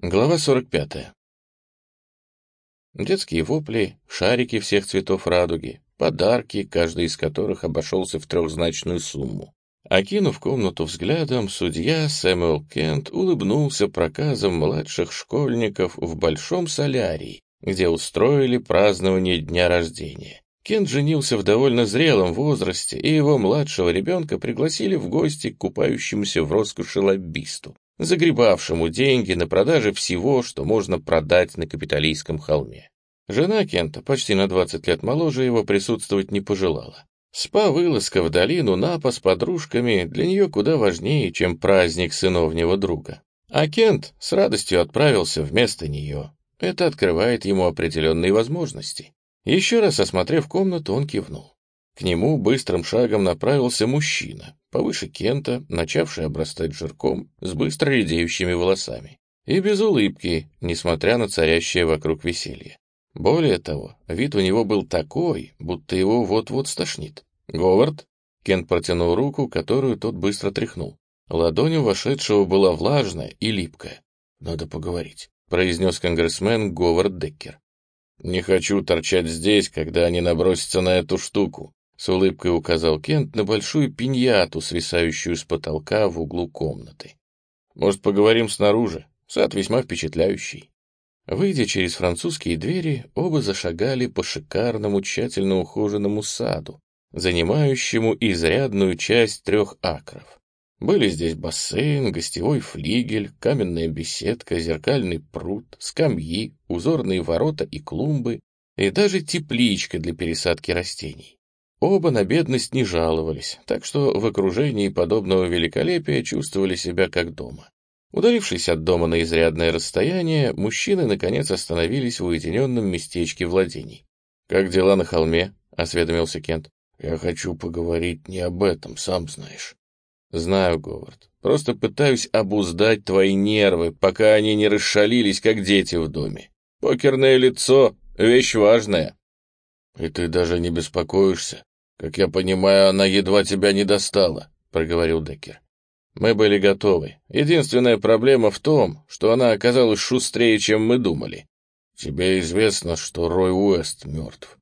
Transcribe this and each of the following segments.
Глава 45. Детские вопли, шарики всех цветов радуги, подарки, каждый из которых обошелся в трехзначную сумму. Окинув комнату взглядом, судья Сэмюэл Кент улыбнулся проказам младших школьников в Большом солярии, где устроили празднование дня рождения. Кент женился в довольно зрелом возрасте, и его младшего ребенка пригласили в гости к купающемуся в роскоши лоббисту загребавшему деньги на продаже всего, что можно продать на капиталистском холме. Жена Кента, почти на 20 лет моложе его, присутствовать не пожелала. Спа-вылазка в долину Напа с подружками для нее куда важнее, чем праздник сыновнего друга. А Кент с радостью отправился вместо нее. Это открывает ему определенные возможности. Еще раз осмотрев комнату, он кивнул. К нему быстрым шагом направился мужчина, повыше Кента, начавший обрастать жирком, с быстро редеющими волосами. И без улыбки, несмотря на царящее вокруг веселье. Более того, вид у него был такой, будто его вот-вот стошнит. «Говард?» Кент протянул руку, которую тот быстро тряхнул. Ладонь у вошедшего была влажная и липкая. «Надо поговорить», — произнес конгрессмен Говард Деккер. «Не хочу торчать здесь, когда они набросятся на эту штуку. С улыбкой указал Кент на большую пиньяту, свисающую с потолка в углу комнаты. «Может, поговорим снаружи? Сад весьма впечатляющий». Выйдя через французские двери, оба зашагали по шикарному, тщательно ухоженному саду, занимающему изрядную часть трех акров. Были здесь бассейн, гостевой флигель, каменная беседка, зеркальный пруд, скамьи, узорные ворота и клумбы, и даже тепличка для пересадки растений. Оба на бедность не жаловались, так что в окружении подобного великолепия чувствовали себя как дома. Удалившись от дома на изрядное расстояние, мужчины наконец остановились в уединенном местечке владений. «Как дела на холме?» — осведомился Кент. «Я хочу поговорить не об этом, сам знаешь». «Знаю, Говард. Просто пытаюсь обуздать твои нервы, пока они не расшалились, как дети в доме. Покерное лицо — вещь важная». «И ты даже не беспокоишься?» «Как я понимаю, она едва тебя не достала», — проговорил Деккер. «Мы были готовы. Единственная проблема в том, что она оказалась шустрее, чем мы думали. Тебе известно, что Рой Уэст мертв».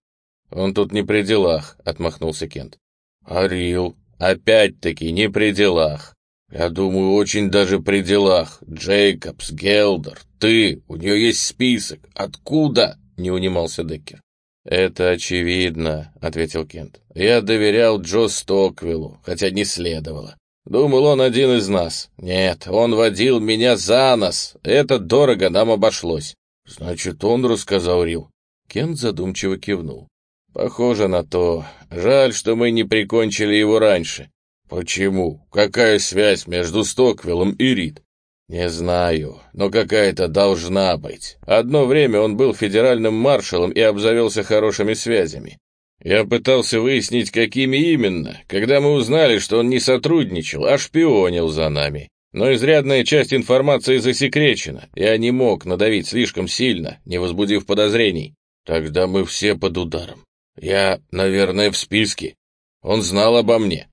«Он тут не при делах», — отмахнулся Кент. «Арил, опять-таки не при делах. Я думаю, очень даже при делах. Джейкобс, Гелдер, ты, у нее есть список. Откуда?» — не унимался Деккер. «Это очевидно», — ответил Кент. «Я доверял Джо Стоквиллу, хотя не следовало. Думал, он один из нас. Нет, он водил меня за нос. Это дорого нам обошлось». «Значит, он рассказал Рил». Кент задумчиво кивнул. «Похоже на то. Жаль, что мы не прикончили его раньше». «Почему? Какая связь между Стоквиллом и Рид?» «Не знаю, но какая-то должна быть. Одно время он был федеральным маршалом и обзавелся хорошими связями. Я пытался выяснить, какими именно, когда мы узнали, что он не сотрудничал, а шпионил за нами. Но изрядная часть информации засекречена. Я не мог надавить слишком сильно, не возбудив подозрений. Тогда мы все под ударом. Я, наверное, в списке. Он знал обо мне.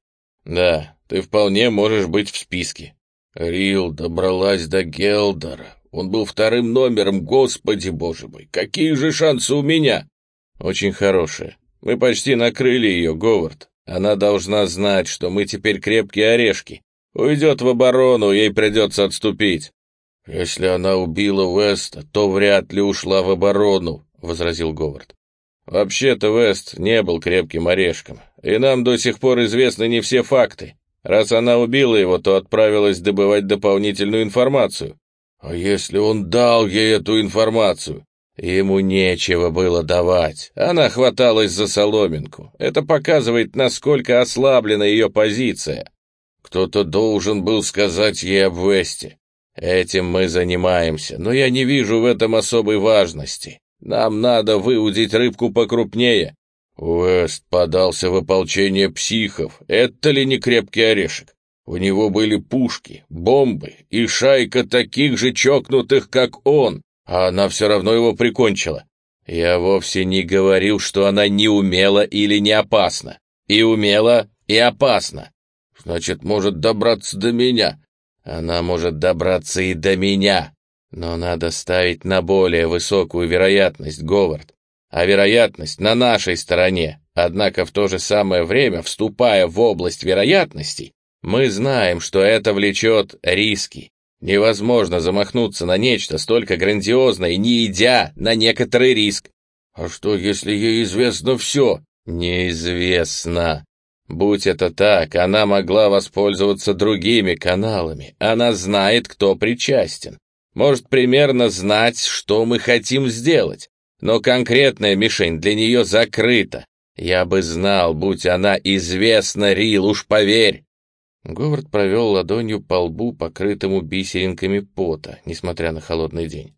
Да, ты вполне можешь быть в списке. Рил добралась до Гелдора. Он был вторым номером, господи боже мой. Какие же шансы у меня? Очень хорошие. Мы почти накрыли ее, Говард. Она должна знать, что мы теперь крепкие орешки. Уйдет в оборону, ей придется отступить. Если она убила Уэста, то вряд ли ушла в оборону, — возразил Говард. Вообще-то Вест не был крепким орешком, и нам до сих пор известны не все факты. Раз она убила его, то отправилась добывать дополнительную информацию. А если он дал ей эту информацию? Ему нечего было давать. Она хваталась за соломинку. Это показывает, насколько ослаблена ее позиция. Кто-то должен был сказать ей об Весте. Этим мы занимаемся, но я не вижу в этом особой важности. Нам надо выудить рыбку покрупнее. Уэст подался в ополчение психов. Это ли не крепкий орешек? У него были пушки, бомбы и шайка таких же чокнутых, как он, а она все равно его прикончила. Я вовсе не говорил, что она не умела или не опасна. И умела, и опасна. Значит, может добраться до меня. Она может добраться и до меня. Но надо ставить на более высокую вероятность, Говард. А вероятность на нашей стороне. Однако в то же самое время, вступая в область вероятностей, мы знаем, что это влечет риски. Невозможно замахнуться на нечто столько грандиозное, не идя на некоторый риск. А что, если ей известно все? Неизвестно. Будь это так, она могла воспользоваться другими каналами. Она знает, кто причастен. Может примерно знать, что мы хотим сделать. Но конкретная мишень для нее закрыта. Я бы знал, будь она известна, Рил, уж поверь. Говард провел ладонью по лбу, покрытому бисеринками пота, несмотря на холодный день.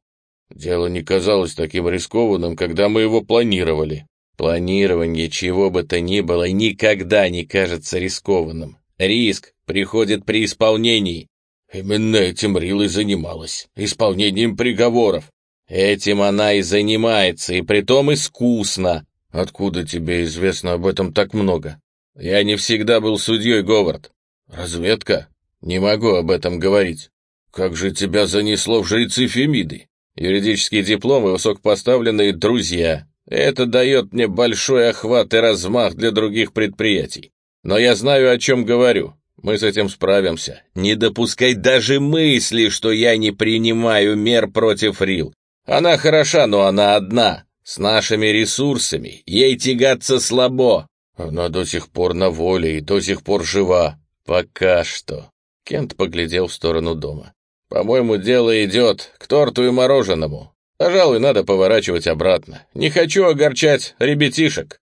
Дело не казалось таким рискованным, когда мы его планировали. Планирование чего бы то ни было никогда не кажется рискованным. Риск приходит при исполнении. Именно этим Рил и занималась, исполнением приговоров. Этим она и занимается, и притом искусно. Откуда тебе известно об этом так много? Я не всегда был судьей, Говард. Разведка? Не могу об этом говорить. Как же тебя занесло в жрецы Фемиды? Юридические дипломы, высокопоставленные друзья, это дает мне большой охват и размах для других предприятий. Но я знаю, о чем говорю. Мы с этим справимся. Не допускай даже мысли, что я не принимаю мер против Рил. Она хороша, но она одна. С нашими ресурсами ей тягаться слабо. Она до сих пор на воле и до сих пор жива. Пока что. Кент поглядел в сторону дома. По-моему, дело идет к торту и мороженому. Пожалуй, надо поворачивать обратно. Не хочу огорчать ребятишек.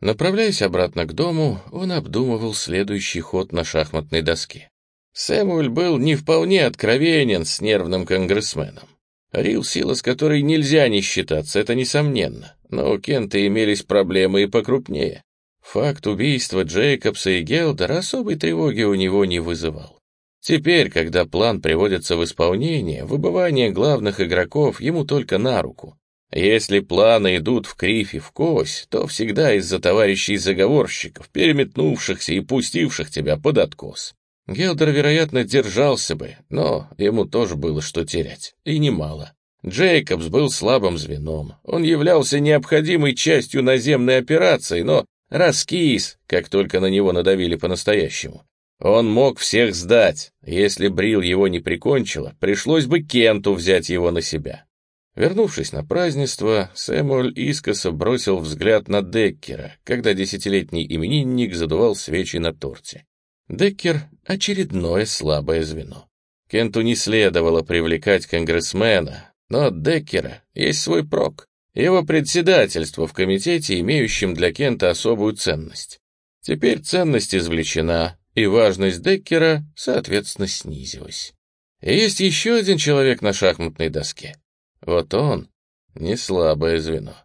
Направляясь обратно к дому, он обдумывал следующий ход на шахматной доске. Сэмуэль был не вполне откровенен с нервным конгрессменом. Рил, сила с которой нельзя не считаться, это несомненно, но у Кента имелись проблемы и покрупнее. Факт убийства Джейкобса и Гелдера особой тревоги у него не вызывал. Теперь, когда план приводится в исполнение, выбывание главных игроков ему только на руку. Если планы идут в кривь и в кось, то всегда из-за товарищей заговорщиков, переметнувшихся и пустивших тебя под откос. Гелдер, вероятно, держался бы, но ему тоже было что терять, и немало. Джейкобс был слабым звеном, он являлся необходимой частью наземной операции, но раскис, как только на него надавили по-настоящему. Он мог всех сдать. Если Брил его не прикончила, пришлось бы Кенту взять его на себя. Вернувшись на празднество, Сэмуэль искоса бросил взгляд на Деккера, когда десятилетний именинник задувал свечи на торте. Деккер — очередное слабое звено. Кенту не следовало привлекать конгрессмена, но от Деккера есть свой прок. Его председательство в комитете, имеющем для Кента особую ценность. Теперь ценность извлечена, и важность Деккера, соответственно, снизилась. И есть еще один человек на шахматной доске. Вот он, не слабое звено.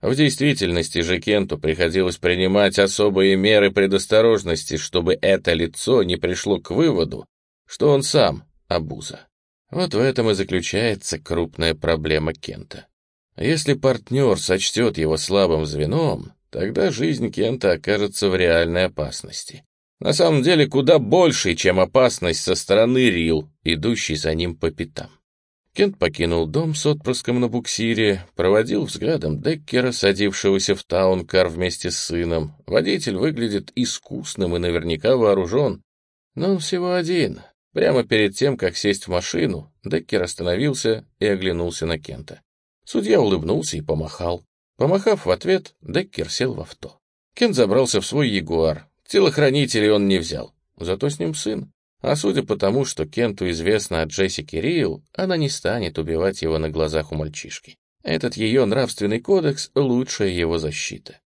В действительности же Кенту приходилось принимать особые меры предосторожности, чтобы это лицо не пришло к выводу, что он сам обуза. Вот в этом и заключается крупная проблема Кента. Если партнер сочтет его слабым звеном, тогда жизнь Кента окажется в реальной опасности. На самом деле куда большей, чем опасность со стороны Рил, идущей за ним по пятам. Кент покинул дом с отпрыском на буксире, проводил взглядом Деккера, садившегося в таункар вместе с сыном. Водитель выглядит искусным и наверняка вооружен. Но он всего один. Прямо перед тем, как сесть в машину, Деккер остановился и оглянулся на Кента. Судья улыбнулся и помахал. Помахав в ответ, Деккер сел в авто. Кент забрался в свой Ягуар, Телохранителей он не взял, зато с ним сын. А судя по тому, что Кенту известно о Джессике Риэл, она не станет убивать его на глазах у мальчишки. Этот ее нравственный кодекс — лучшая его защита.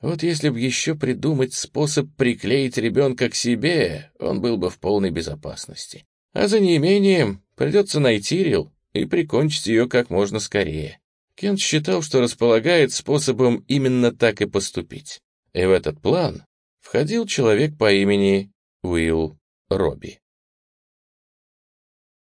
Вот если бы еще придумать способ приклеить ребенка к себе, он был бы в полной безопасности. А за неимением придется найти Рил и прикончить ее как можно скорее. Кент считал, что располагает способом именно так и поступить. И в этот план входил человек по имени Уилл Робби.